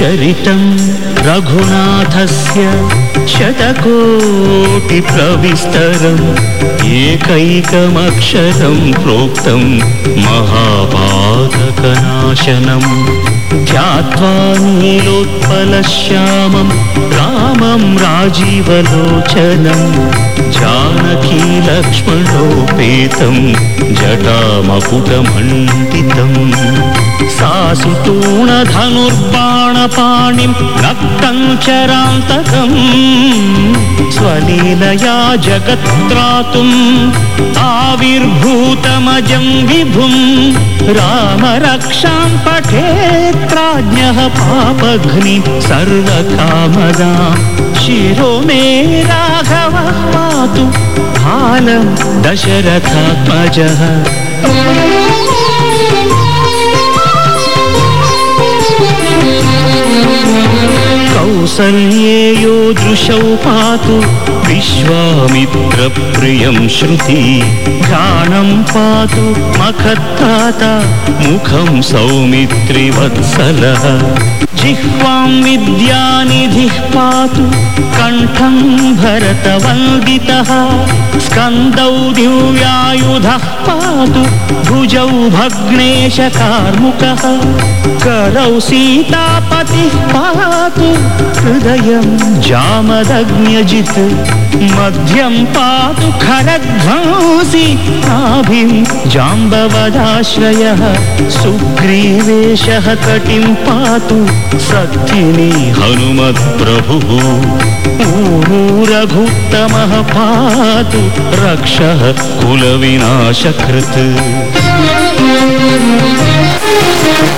चरितं रघुनाथस्य शतकोटिप्रविस्तरम् एकैकमक्षरं प्रोक्तं महापातकनाशनम् ध्यात्वा नीलोत्पलश्यामं रामं राजीवलोचनं जानकी लक्ष्मणोपेतं जटामकुटमण्डितम् सासुतूणधनुर्बाणपाणिं रक्तं चरान्तकम् स्वलीलया जगत्त्रातुम् आविर्भूतमजं विभुं रामरक्षां पठेत् प्राज्ञः पापघ्नि सर्वकामदा शिरो मे राघवः पातु भालं दशरथात्मजः कौसल्येयो दृशौ पातु विश्वामित्रप्रियं श्रुति। घ्राणं पातु मखत्ताता मुखं सौमित्रिवत्सलः। जिह्वां विद्यानिधिः पातु कण्ठं भरतवन्दितः स्कन्दौ दिव्यायुधः पातु भुजौ भग्नेशकार्मुकः। करौ सीतापतिः पातु हृदयं जामदग्न्यजित् मध्यं पातु खरध्वंसि नाभिं जाम्बवदाश्रयः सुग्रीवेशः कटिं पातु सत्थिनी। हनुमत्प्रभुः रघुत्तमः पातु रक्षः कुलविनाशकृत्